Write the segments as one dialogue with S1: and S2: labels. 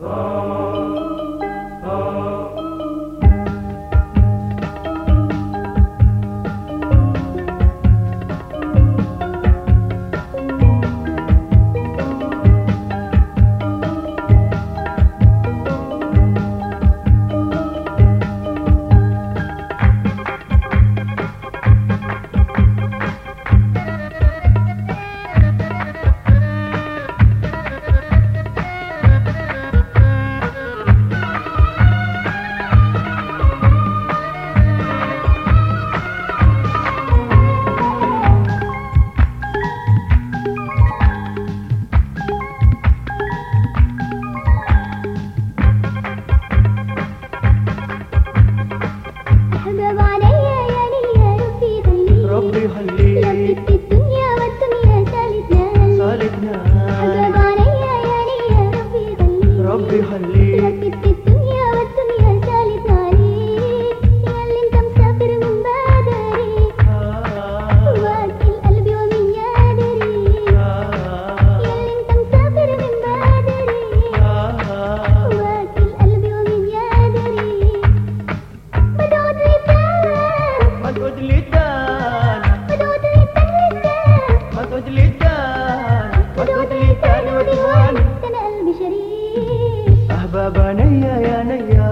S1: Oh.
S2: بابا نيا يا نيا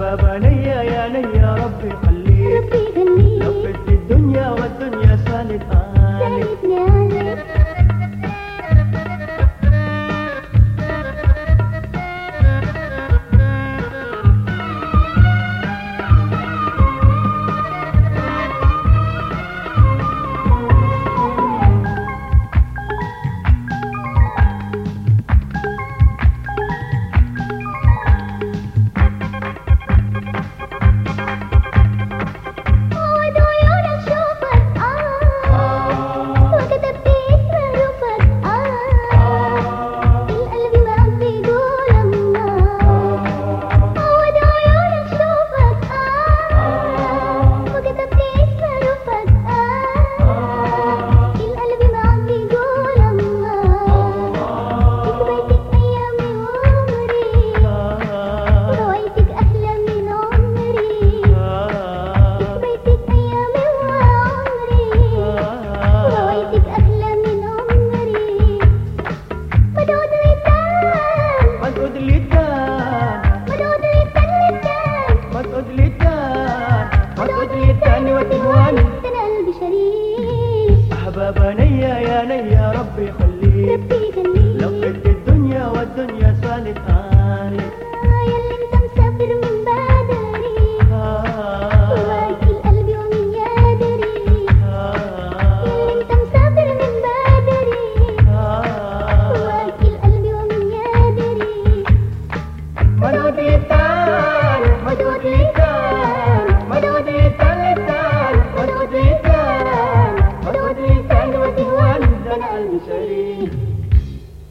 S2: بابا نيا يا نيا ربي
S1: قلبي
S2: بني يا نيا ربي خليك.
S1: ربي
S2: لفت الدنيا والدنيا